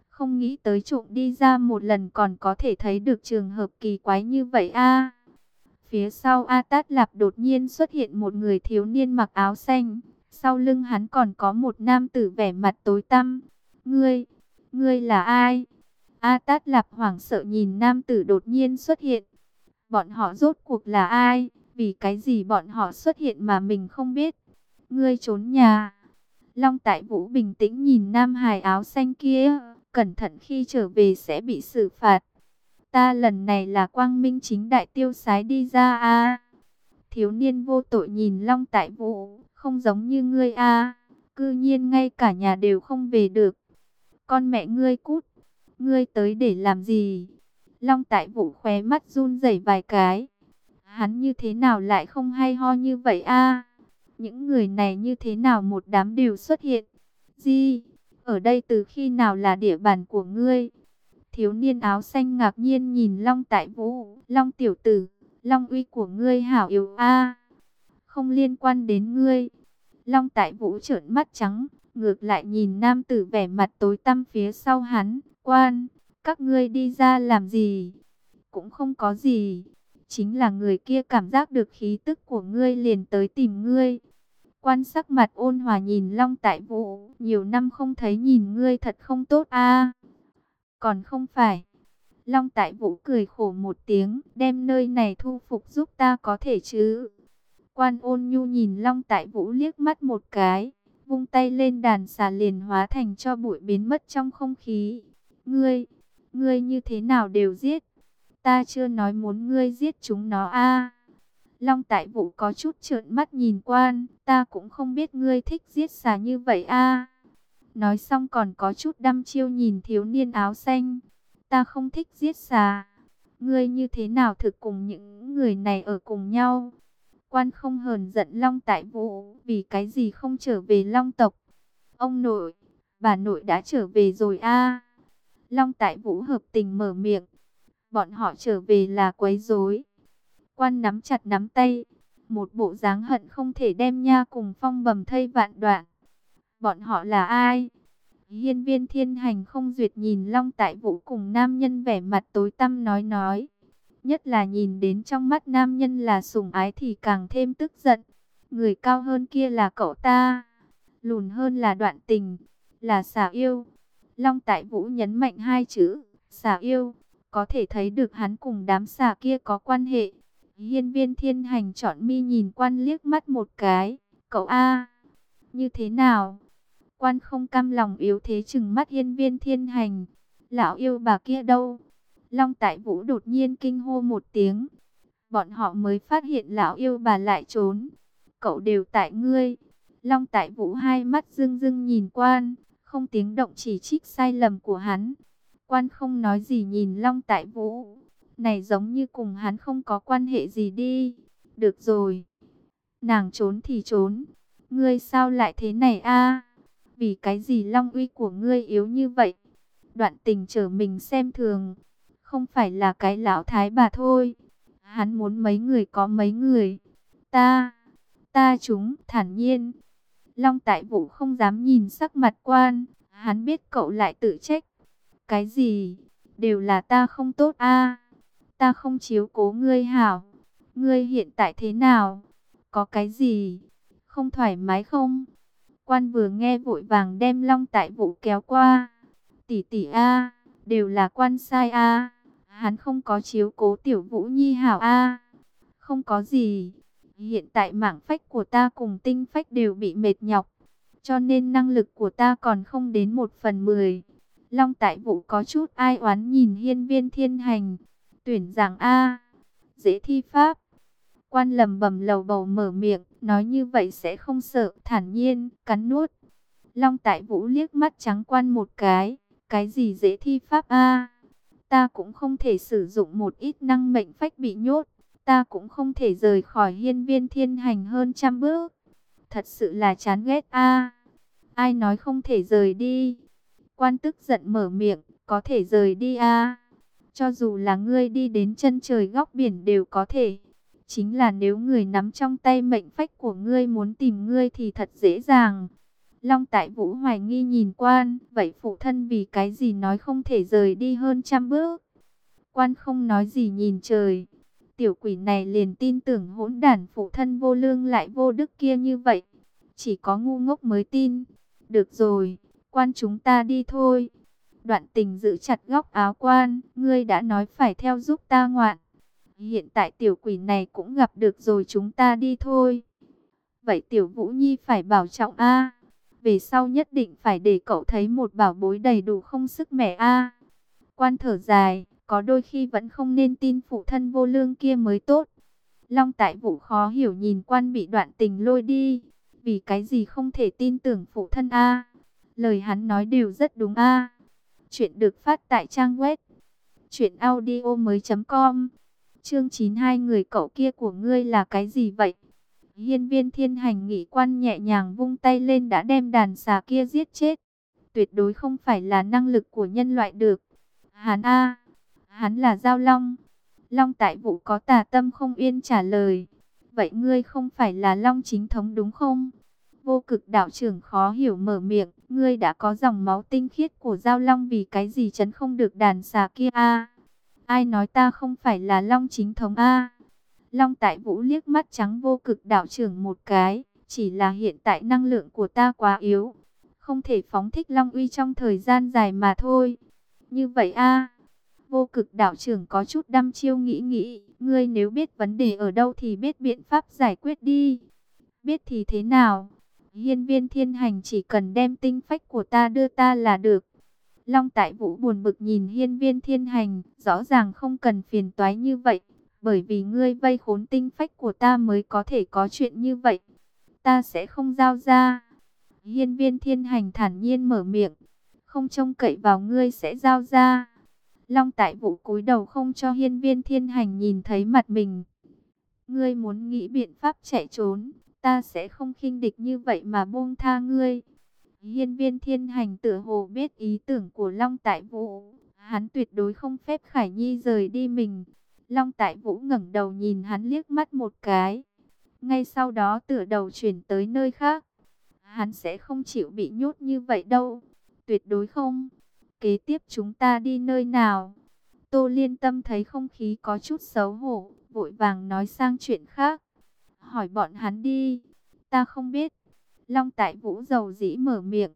Không nghĩ tới trộm đi ra một lần còn có thể thấy được trường hợp kỳ quái như vậy A. Phía sau A Tát Lạp đột nhiên xuất hiện một người thiếu niên mặc áo xanh. Sau lưng hắn còn có một nam tử vẻ mặt tối tăm. Ngươi, ngươi là ai? A Tát Lạp hoảng sợ nhìn nam tử đột nhiên xuất hiện. Bọn họ rốt cuộc là ai? Vì cái gì bọn họ xuất hiện mà mình không biết? Ngươi trốn nhà. Long Tại Vũ bình tĩnh nhìn nam hài áo xanh kia. Cẩn thận khi trở về sẽ bị xử phạt. Ta lần này là quang minh chính đại tiêu sái đi ra a Thiếu niên vô tội nhìn Long Tại Vũ. Không giống như ngươi a Cư nhiên ngay cả nhà đều không về được. Con mẹ ngươi cút. Ngươi tới để làm gì? Long tại vũ khóe mắt run rẩy vài cái. Hắn như thế nào lại không hay ho như vậy a? Những người này như thế nào một đám đều xuất hiện? Gì? Ở đây từ khi nào là địa bàn của ngươi? Thiếu niên áo xanh ngạc nhiên nhìn Long tại vũ. Long tiểu tử, Long uy của ngươi hảo yếu a. Không liên quan đến ngươi. Long tại vũ trợn mắt trắng, ngược lại nhìn nam tử vẻ mặt tối tăm phía sau hắn. Quan, các ngươi đi ra làm gì? Cũng không có gì. Chính là người kia cảm giác được khí tức của ngươi liền tới tìm ngươi. Quan sắc mặt ôn hòa nhìn Long Tại Vũ, nhiều năm không thấy nhìn ngươi thật không tốt a. còn không phải. Long Tại Vũ cười khổ một tiếng, đem nơi này thu phục giúp ta có thể chứ. Quan ôn nhu nhìn Long Tại Vũ liếc mắt một cái, vung tay lên đàn xà liền hóa thành cho bụi biến mất trong không khí. Ngươi, ngươi như thế nào đều giết. Ta chưa nói muốn ngươi giết chúng nó a. Long tại vũ có chút trợn mắt nhìn quan, ta cũng không biết ngươi thích giết xà như vậy a. Nói xong còn có chút đăm chiêu nhìn thiếu niên áo xanh. Ta không thích giết xà. Ngươi như thế nào thực cùng những người này ở cùng nhau? Quan không hờn giận Long tại vũ, vì cái gì không trở về Long tộc? Ông nội, bà nội đã trở về rồi a. Long Tại Vũ hợp tình mở miệng. Bọn họ trở về là quấy rối. Quan nắm chặt nắm tay. Một bộ dáng hận không thể đem nha cùng phong bầm thây vạn đoạn. Bọn họ là ai? Hiên viên thiên hành không duyệt nhìn Long Tại Vũ cùng nam nhân vẻ mặt tối tăm nói nói. Nhất là nhìn đến trong mắt nam nhân là sùng ái thì càng thêm tức giận. Người cao hơn kia là cậu ta. Lùn hơn là đoạn tình. Là xả yêu. Long Tại Vũ nhấn mạnh hai chữ, xà yêu, có thể thấy được hắn cùng đám xà kia có quan hệ. Hiên viên thiên hành chọn mi nhìn quan liếc mắt một cái, cậu A, như thế nào? Quan không cam lòng yếu thế chừng mắt hiên viên thiên hành, lão yêu bà kia đâu? Long Tại Vũ đột nhiên kinh hô một tiếng, bọn họ mới phát hiện lão yêu bà lại trốn. Cậu đều tại ngươi. Long Tại Vũ hai mắt rưng rưng nhìn quan, không tiếng động chỉ trích sai lầm của hắn. Quan không nói gì nhìn Long Tại Vũ, này giống như cùng hắn không có quan hệ gì đi. Được rồi, nàng trốn thì trốn, ngươi sao lại thế này a? Vì cái gì Long uy của ngươi yếu như vậy? Đoạn tình trở mình xem thường, không phải là cái lão thái bà thôi. Hắn muốn mấy người có mấy người. Ta, ta chúng thản nhiên Long Tại Vũ không dám nhìn sắc mặt quan, hắn biết cậu lại tự trách. Cái gì? Đều là ta không tốt a. Ta không chiếu cố ngươi hảo. Ngươi hiện tại thế nào? Có cái gì? Không thoải mái không? Quan vừa nghe vội vàng đem Long Tại Vũ kéo qua. Tỷ tỷ a, đều là quan sai a. Hắn không có chiếu cố tiểu Vũ Nhi hảo a. Không có gì Hiện tại mảng phách của ta cùng tinh phách đều bị mệt nhọc. Cho nên năng lực của ta còn không đến một phần mười. Long tại vụ có chút ai oán nhìn hiên viên thiên hành. Tuyển giảng A. Dễ thi pháp. Quan lầm bầm lầu bầu mở miệng. Nói như vậy sẽ không sợ. Thản nhiên. Cắn nuốt. Long tại vũ liếc mắt trắng quan một cái. Cái gì dễ thi pháp A. Ta cũng không thể sử dụng một ít năng mệnh phách bị nhốt ta cũng không thể rời khỏi hiên viên thiên hành hơn trăm bước. Thật sự là chán ghét a. ai nói không thể rời đi? Quan tức giận mở miệng, có thể rời đi a. Cho dù là ngươi đi đến chân trời góc biển đều có thể. Chính là nếu người nắm trong tay mệnh phách của ngươi muốn tìm ngươi thì thật dễ dàng. Long Tại Vũ hoài nghi nhìn quan, vậy phụ thân vì cái gì nói không thể rời đi hơn trăm bước. Quan không nói gì nhìn trời. Tiểu quỷ này liền tin tưởng hỗn đản phụ thân vô lương lại vô đức kia như vậy. Chỉ có ngu ngốc mới tin. Được rồi, quan chúng ta đi thôi. Đoạn tình giữ chặt góc áo quan, ngươi đã nói phải theo giúp ta ngoạn. Hiện tại tiểu quỷ này cũng gặp được rồi chúng ta đi thôi. Vậy tiểu vũ nhi phải bảo trọng a Về sau nhất định phải để cậu thấy một bảo bối đầy đủ không sức mẻ a Quan thở dài, có đôi khi vẫn không nên tin phụ thân vô lương kia mới tốt. Long tại vũ khó hiểu nhìn quan bị đoạn tình lôi đi. Vì cái gì không thể tin tưởng phụ thân a Lời hắn nói đều rất đúng a Chuyện được phát tại trang web Chuyện audio mới.com Chương 92 người cậu kia của ngươi là cái gì vậy? Hiên viên thiên hành nghị quan nhẹ nhàng vung tay lên đã đem đàn xà kia giết chết. Tuyệt đối không phải là năng lực của nhân loại được. Hắn A hắn là Giao Long. Long tại vụ có tà tâm không yên trả lời. Vậy ngươi không phải là Long chính thống đúng không? Vô cực đạo trưởng khó hiểu mở miệng. Ngươi đã có dòng máu tinh khiết của Giao Long vì cái gì chấn không được đàn xà kia A. Ai nói ta không phải là Long chính thống A? Long tại vũ liếc mắt trắng vô cực đạo trưởng một cái. Chỉ là hiện tại năng lượng của ta quá yếu. Không thể phóng thích Long uy trong thời gian dài mà thôi. Như vậy a Vô cực đạo trưởng có chút đăm chiêu nghĩ nghĩ. Ngươi nếu biết vấn đề ở đâu thì biết biện pháp giải quyết đi. Biết thì thế nào? Hiên viên thiên hành chỉ cần đem tinh phách của ta đưa ta là được. Long Tại Vũ buồn bực nhìn hiên viên thiên hành, rõ ràng không cần phiền toái như vậy, bởi vì ngươi vây khốn tinh phách của ta mới có thể có chuyện như vậy. Ta sẽ không giao ra. Hiên viên thiên hành thản nhiên mở miệng, không trông cậy vào ngươi sẽ giao ra. Long Tại Vũ cúi đầu không cho hiên viên thiên hành nhìn thấy mặt mình. Ngươi muốn nghĩ biện pháp chạy trốn, ta sẽ không khinh địch như vậy mà buông tha ngươi. Hiên viên thiên hành tựa hồ biết ý tưởng của Long Tại Vũ. Hắn tuyệt đối không phép Khải Nhi rời đi mình. Long Tại Vũ ngẩng đầu nhìn hắn liếc mắt một cái. Ngay sau đó tựa đầu chuyển tới nơi khác. Hắn sẽ không chịu bị nhốt như vậy đâu. Tuyệt đối không. Kế tiếp chúng ta đi nơi nào? Tô Liên Tâm thấy không khí có chút xấu hổ, vội vàng nói sang chuyện khác. Hỏi bọn hắn đi. Ta không biết. Long tại vũ dầu dĩ mở miệng.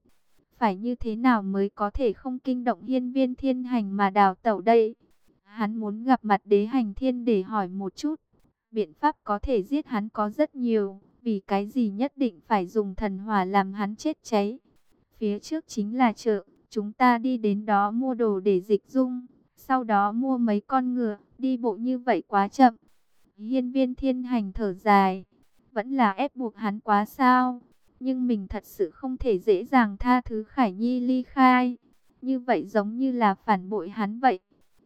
Phải như thế nào mới có thể không kinh động hiên viên thiên hành mà đào tẩu đây? Hắn muốn gặp mặt đế hành thiên để hỏi một chút. Biện pháp có thể giết hắn có rất nhiều. Vì cái gì nhất định phải dùng thần hỏa làm hắn chết cháy. Phía trước chính là chợ. Chúng ta đi đến đó mua đồ để dịch dung. Sau đó mua mấy con ngựa. Đi bộ như vậy quá chậm. Hiên viên thiên hành thở dài. Vẫn là ép buộc hắn quá sao nhưng mình thật sự không thể dễ dàng tha thứ Khải Nhi ly khai. Như vậy giống như là phản bội hắn vậy.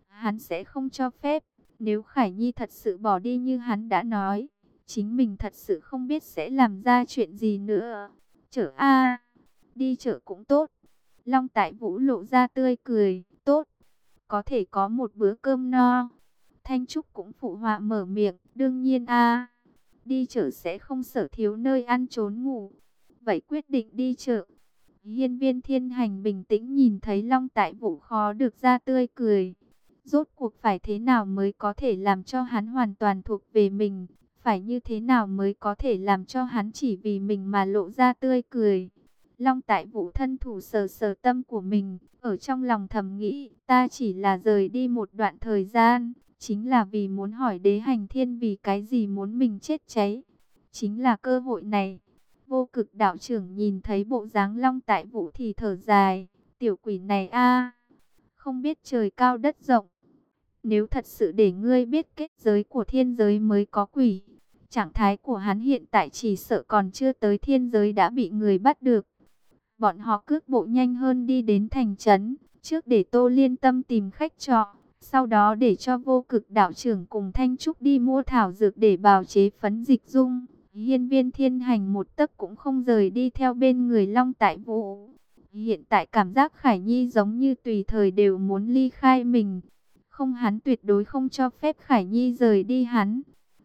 Hắn sẽ không cho phép. Nếu Khải Nhi thật sự bỏ đi như hắn đã nói. Chính mình thật sự không biết sẽ làm ra chuyện gì nữa. Chở A. đi chợ cũng tốt. Long tại vũ lộ ra tươi cười. Tốt. Có thể có một bữa cơm no. Thanh Trúc cũng phụ họa mở miệng. Đương nhiên A. đi chợ sẽ không sở thiếu nơi ăn trốn ngủ vậy quyết định đi chợ. Hiên viên thiên hành bình tĩnh nhìn thấy Long Tại Vũ khó được ra tươi cười. Rốt cuộc phải thế nào mới có thể làm cho hắn hoàn toàn thuộc về mình? Phải như thế nào mới có thể làm cho hắn chỉ vì mình mà lộ ra tươi cười? Long Tại Vũ thân thủ sờ sờ tâm của mình, ở trong lòng thầm nghĩ, ta chỉ là rời đi một đoạn thời gian, chính là vì muốn hỏi đế hành thiên vì cái gì muốn mình chết cháy. Chính là cơ hội này, Vô cực đạo trưởng nhìn thấy bộ dáng long tại vũ thì thở dài. Tiểu quỷ này a không biết trời cao đất rộng. Nếu thật sự để ngươi biết kết giới của thiên giới mới có quỷ. Trạng thái của hắn hiện tại chỉ sợ còn chưa tới thiên giới đã bị người bắt được. Bọn họ cước bộ nhanh hơn đi đến thành trấn. Trước để Tô Liên Tâm tìm khách trọ. Sau đó để cho vô cực đạo trưởng cùng Thanh Trúc đi mua thảo dược để bào chế phấn dịch dung. Hiên viên thiên hành một tấc cũng không rời đi theo bên người Long Tại Vũ. Hiện tại cảm giác Khải Nhi giống như tùy thời đều muốn ly khai mình. Không hắn tuyệt đối không cho phép Khải Nhi rời đi hắn.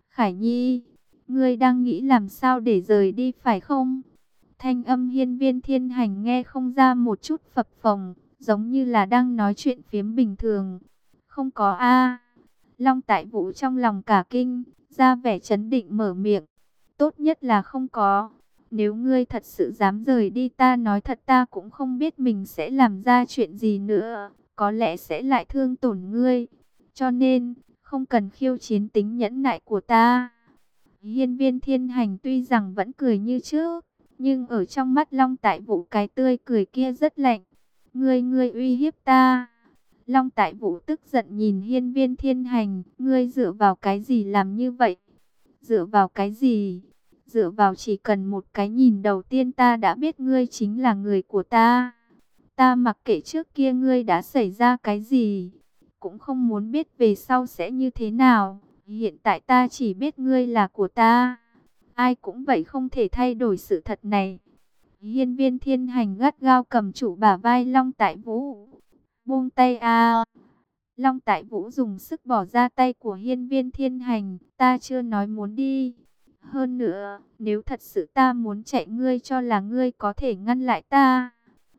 Khải Nhi, ngươi đang nghĩ làm sao để rời đi phải không? Thanh âm hiên viên thiên hành nghe không ra một chút phập phồng, giống như là đang nói chuyện phiếm bình thường. Không có a Long tại vũ trong lòng cả kinh, ra vẻ chấn định mở miệng. Tốt nhất là không có. Nếu ngươi thật sự dám rời đi ta nói thật ta cũng không biết mình sẽ làm ra chuyện gì nữa. Có lẽ sẽ lại thương tổn ngươi. Cho nên, không cần khiêu chiến tính nhẫn nại của ta. Hiên viên thiên hành tuy rằng vẫn cười như trước, nhưng ở trong mắt Long Tại Vũ cái tươi cười kia rất lạnh. Ngươi ngươi uy hiếp ta. Long Tại Vũ tức giận nhìn hiên viên thiên hành. Ngươi dựa vào cái gì làm như vậy? Dựa vào cái gì? Dựa vào chỉ cần một cái nhìn đầu tiên ta đã biết ngươi chính là người của ta. Ta mặc kệ trước kia ngươi đã xảy ra cái gì. Cũng không muốn biết về sau sẽ như thế nào. Hiện tại ta chỉ biết ngươi là của ta. Ai cũng vậy không thể thay đổi sự thật này. Hiên viên thiên hành gắt gao cầm chủ bả vai Long Tại Vũ. Buông tay a Long Tại Vũ dùng sức bỏ ra tay của hiên viên thiên hành. Ta chưa nói muốn đi. Hơn nữa, nếu thật sự ta muốn chạy ngươi cho là ngươi có thể ngăn lại ta.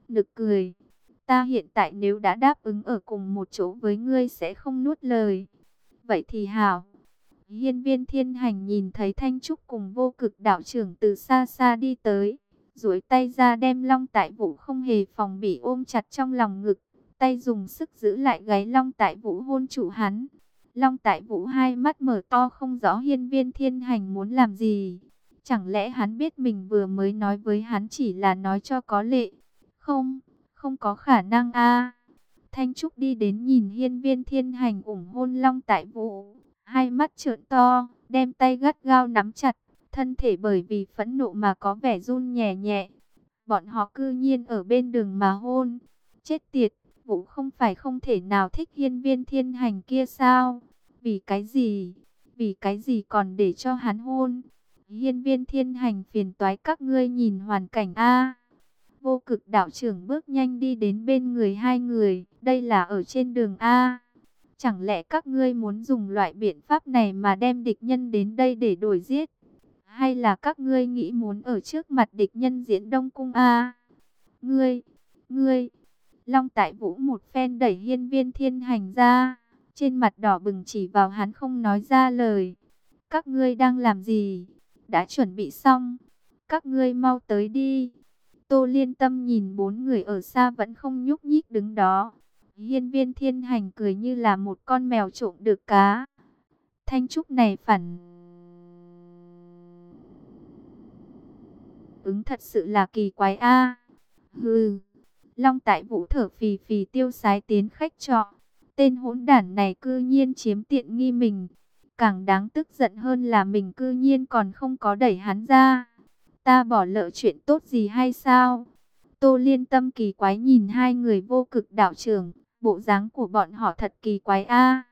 Nực cười. Ta hiện tại nếu đã đáp ứng ở cùng một chỗ với ngươi sẽ không nuốt lời. Vậy thì hảo. Hiên viên thiên hành nhìn thấy Thanh Trúc cùng vô cực đạo trưởng từ xa xa đi tới. duỗi tay ra đem long tại vũ không hề phòng bị ôm chặt trong lòng ngực. Tay dùng sức giữ lại gáy long tại vũ hôn chủ hắn. Long tại vũ hai mắt mở to không rõ hiên viên thiên hành muốn làm gì. Chẳng lẽ hắn biết mình vừa mới nói với hắn chỉ là nói cho có lệ. Không, không có khả năng a Thanh Trúc đi đến nhìn hiên viên thiên hành ủng hôn long tại vũ hai mắt trợn to, đem tay gắt gao nắm chặt, thân thể bởi vì phẫn nộ mà có vẻ run nhẹ nhẹ. Bọn họ cư nhiên ở bên đường mà hôn. Chết tiệt, Vũ không phải không thể nào thích hiên viên thiên hành kia sao? Vì cái gì? Vì cái gì còn để cho hắn hôn? Hiên viên thiên hành phiền toái các ngươi nhìn hoàn cảnh A. Vô cực đạo trưởng bước nhanh đi đến bên người hai người. Đây là ở trên đường A. Chẳng lẽ các ngươi muốn dùng loại biện pháp này mà đem địch nhân đến đây để đổi giết? Hay là các ngươi nghĩ muốn ở trước mặt địch nhân diễn đông cung a? Ngươi, ngươi, Long Tại Vũ một phen đẩy hiên viên thiên hành ra, trên mặt đỏ bừng chỉ vào hắn không nói ra lời. Các ngươi đang làm gì? Đã chuẩn bị xong, các ngươi mau tới đi. Tô Liên Tâm nhìn bốn người ở xa vẫn không nhúc nhích đứng đó, Hiên viên thiên hành cười như là một con mèo trộm được cá. Thanh trúc này phản... Ứng thật sự là kỳ quái a. Hừ. Long tại vũ thở phì phì tiêu sái tiến khách trọ. Tên hỗn đản này cư nhiên chiếm tiện nghi mình. Càng đáng tức giận hơn là mình cư nhiên còn không có đẩy hắn ra. Ta bỏ lỡ chuyện tốt gì hay sao? Tô liên tâm kỳ quái nhìn hai người vô cực đạo trưởng. Bộ dáng của bọn họ thật kỳ quái a.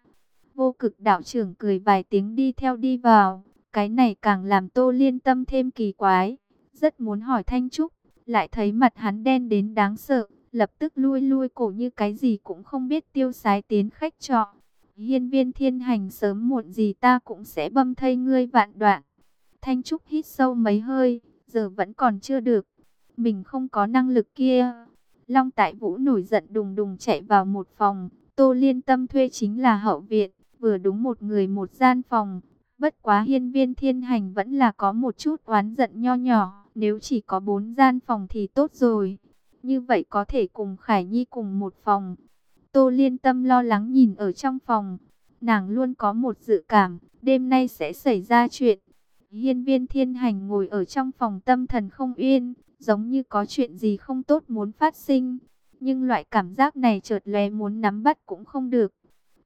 Vô cực đạo trưởng cười vài tiếng đi theo đi vào. Cái này càng làm tô liên tâm thêm kỳ quái. Rất muốn hỏi Thanh Trúc. Lại thấy mặt hắn đen đến đáng sợ. Lập tức lui lui cổ như cái gì cũng không biết tiêu sái tiến khách trọ. Hiên viên thiên hành sớm muộn gì ta cũng sẽ băm thây ngươi vạn đoạn. Thanh Trúc hít sâu mấy hơi. Giờ vẫn còn chưa được. Mình không có năng lực kia Long Tại Vũ nổi giận đùng đùng chạy vào một phòng, Tô Liên Tâm thuê chính là hậu viện, vừa đúng một người một gian phòng. Bất quá hiên viên thiên hành vẫn là có một chút oán giận nho nhỏ, nếu chỉ có bốn gian phòng thì tốt rồi. Như vậy có thể cùng Khải Nhi cùng một phòng. Tô Liên Tâm lo lắng nhìn ở trong phòng, nàng luôn có một dự cảm, đêm nay sẽ xảy ra chuyện. Hiên viên thiên hành ngồi ở trong phòng tâm thần không yên, giống như có chuyện gì không tốt muốn phát sinh. Nhưng loại cảm giác này chợt lóe muốn nắm bắt cũng không được.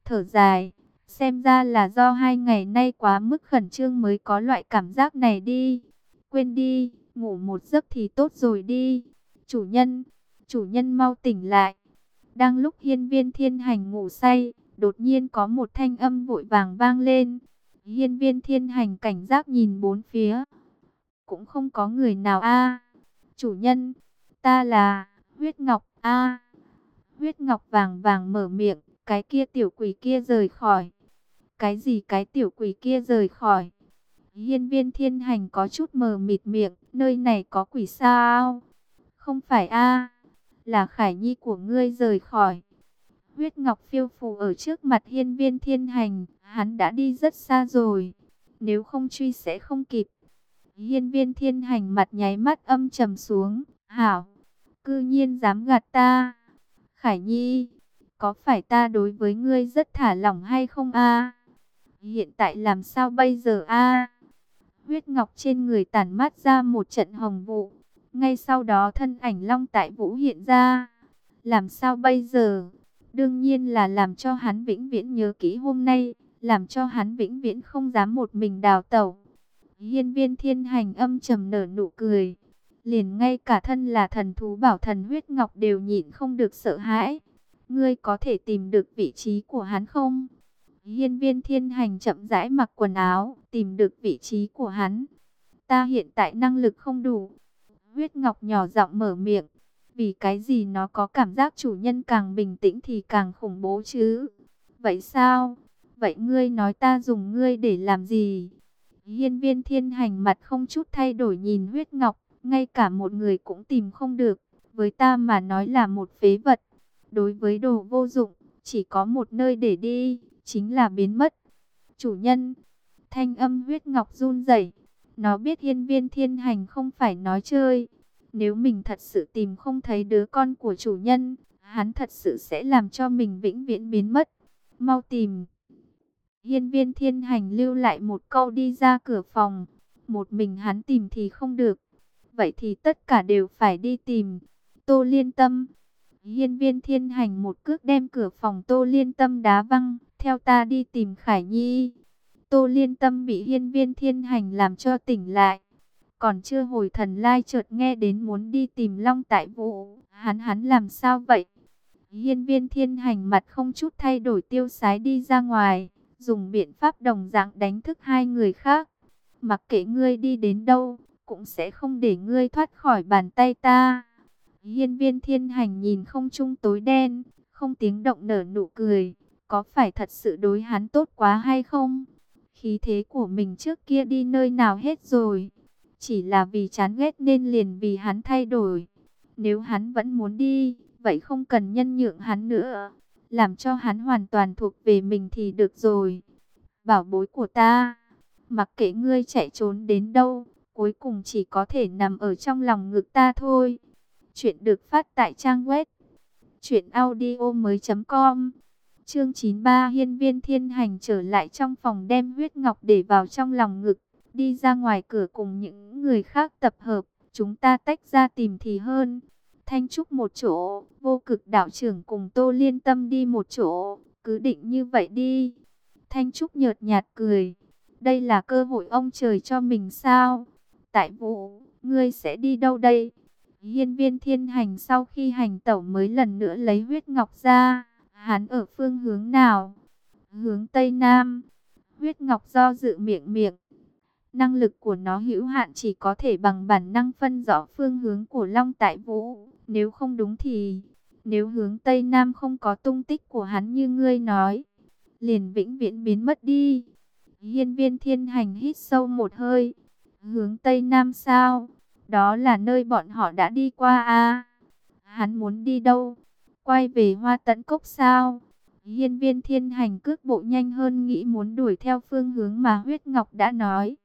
Thở dài, xem ra là do hai ngày nay quá mức khẩn trương mới có loại cảm giác này đi. Quên đi, ngủ một giấc thì tốt rồi đi. Chủ nhân, chủ nhân mau tỉnh lại. Đang lúc hiên viên thiên hành ngủ say, đột nhiên có một thanh âm vội vàng vang lên. Hiên viên thiên hành cảnh giác nhìn bốn phía. Cũng không có người nào a Chủ nhân, ta là huyết ngọc a Huyết ngọc vàng vàng mở miệng, cái kia tiểu quỷ kia rời khỏi. Cái gì cái tiểu quỷ kia rời khỏi? Hiên viên thiên hành có chút mờ mịt miệng, nơi này có quỷ sao? Không phải a là Khải Nhi của ngươi rời khỏi. Huyết Ngọc phiêu phù ở trước mặt hiên viên thiên hành, hắn đã đi rất xa rồi. Nếu không truy sẽ không kịp. Hiên viên thiên hành mặt nháy mắt âm trầm xuống. Hảo, cư nhiên dám gạt ta. Khải Nhi, có phải ta đối với ngươi rất thả lỏng hay không a? Hiện tại làm sao bây giờ a? Huyết Ngọc trên người tản mát ra một trận hồng vụ. Ngay sau đó thân ảnh Long Tại Vũ hiện ra. Làm sao bây giờ? Đương nhiên là làm cho hắn vĩnh viễn nhớ kỹ hôm nay, làm cho hắn vĩnh viễn không dám một mình đào tẩu. Hiên viên thiên hành âm trầm nở nụ cười. Liền ngay cả thân là thần thú bảo thần huyết ngọc đều nhịn không được sợ hãi. Ngươi có thể tìm được vị trí của hắn không? Hiên viên thiên hành chậm rãi mặc quần áo, tìm được vị trí của hắn. Ta hiện tại năng lực không đủ. Huyết ngọc nhỏ giọng mở miệng. Vì cái gì nó có cảm giác chủ nhân càng bình tĩnh thì càng khủng bố chứ? Vậy sao? Vậy ngươi nói ta dùng ngươi để làm gì? Hiên viên thiên hành mặt không chút thay đổi nhìn huyết ngọc, ngay cả một người cũng tìm không được. Với ta mà nói là một phế vật. Đối với đồ vô dụng, chỉ có một nơi để đi, chính là biến mất. Chủ nhân, thanh âm huyết ngọc run rẩy. Nó biết hiên viên thiên hành không phải nói chơi. Nếu mình thật sự tìm không thấy đứa con của chủ nhân, hắn thật sự sẽ làm cho mình vĩnh viễn biến mất. Mau tìm. Hiên viên thiên hành lưu lại một câu đi ra cửa phòng. Một mình hắn tìm thì không được. Vậy thì tất cả đều phải đi tìm. Tô liên tâm. Hiên viên thiên hành một cước đem cửa phòng tô liên tâm đá văng. Theo ta đi tìm Khải Nhi. Tô liên tâm bị hiên viên thiên hành làm cho tỉnh lại. Còn chưa hồi thần lai chợt nghe đến muốn đi tìm Long Tại Vũ. Hắn hắn làm sao vậy? Hiên viên thiên hành mặt không chút thay đổi tiêu sái đi ra ngoài. Dùng biện pháp đồng dạng đánh thức hai người khác. Mặc kệ ngươi đi đến đâu, cũng sẽ không để ngươi thoát khỏi bàn tay ta. Hiên viên thiên hành nhìn không trung tối đen, không tiếng động nở nụ cười. Có phải thật sự đối hắn tốt quá hay không? Khí thế của mình trước kia đi nơi nào hết rồi? Chỉ là vì chán ghét nên liền vì hắn thay đổi. Nếu hắn vẫn muốn đi, vậy không cần nhân nhượng hắn nữa. Làm cho hắn hoàn toàn thuộc về mình thì được rồi. Bảo bối của ta, mặc kệ ngươi chạy trốn đến đâu, cuối cùng chỉ có thể nằm ở trong lòng ngực ta thôi. Chuyện được phát tại trang web truyệnaudiomoi.com. Chương 93 Hiên Viên Thiên Hành trở lại trong phòng đem huyết ngọc để vào trong lòng ngực đi ra ngoài cửa cùng những người khác tập hợp, chúng ta tách ra tìm thì hơn. Thanh Trúc một chỗ, vô cực đạo trưởng cùng Tô Liên Tâm đi một chỗ, cứ định như vậy đi. Thanh Trúc nhợt nhạt cười, đây là cơ hội ông trời cho mình sao? Tại vũ, ngươi sẽ đi đâu đây? Hiên viên thiên hành sau khi hành tẩu mới lần nữa lấy huyết ngọc ra, hắn ở phương hướng nào? Hướng Tây Nam. Huyết ngọc do dự miệng miệng, Năng lực của nó hữu hạn chỉ có thể bằng bản năng phân rõ phương hướng của Long Tại Vũ. Nếu không đúng thì, nếu hướng Tây Nam không có tung tích của hắn như ngươi nói, liền vĩnh viễn biến mất đi. Hiên viên thiên hành hít sâu một hơi. Hướng Tây Nam sao? Đó là nơi bọn họ đã đi qua a Hắn muốn đi đâu? Quay về hoa tận cốc sao? Hiên viên thiên hành cước bộ nhanh hơn nghĩ muốn đuổi theo phương hướng mà huyết ngọc đã nói.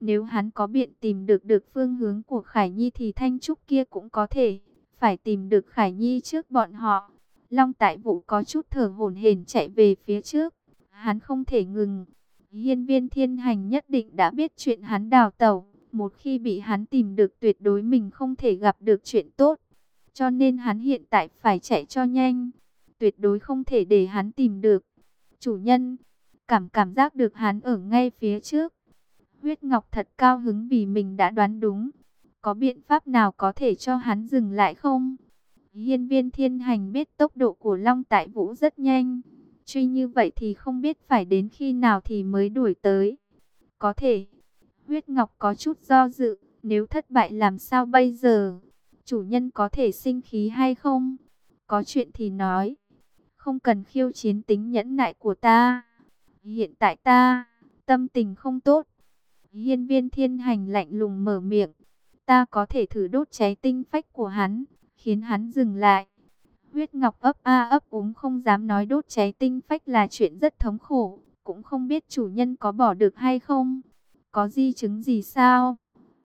Nếu hắn có biện tìm được được phương hướng của Khải Nhi thì Thanh Trúc kia cũng có thể. Phải tìm được Khải Nhi trước bọn họ. Long Tại Vũ có chút thở hổn hển chạy về phía trước. Hắn không thể ngừng. Hiên viên thiên hành nhất định đã biết chuyện hắn đào tẩu. Một khi bị hắn tìm được tuyệt đối mình không thể gặp được chuyện tốt. Cho nên hắn hiện tại phải chạy cho nhanh. Tuyệt đối không thể để hắn tìm được. Chủ nhân, cảm cảm giác được hắn ở ngay phía trước. Huyết Ngọc thật cao hứng vì mình đã đoán đúng. Có biện pháp nào có thể cho hắn dừng lại không? Hiên viên thiên hành biết tốc độ của Long Tại Vũ rất nhanh. Truy như vậy thì không biết phải đến khi nào thì mới đuổi tới. Có thể, huyết ngọc có chút do dự, nếu thất bại làm sao bây giờ? Chủ nhân có thể sinh khí hay không? Có chuyện thì nói, không cần khiêu chiến tính nhẫn nại của ta. Hiện tại ta, tâm tình không tốt, Hiên viên thiên hành lạnh lùng mở miệng. Ta có thể thử đốt cháy tinh phách của hắn, khiến hắn dừng lại. Huyết Ngọc ấp a ấp úng không dám nói đốt cháy tinh phách là chuyện rất thống khổ, cũng không biết chủ nhân có bỏ được hay không. Có di chứng gì sao?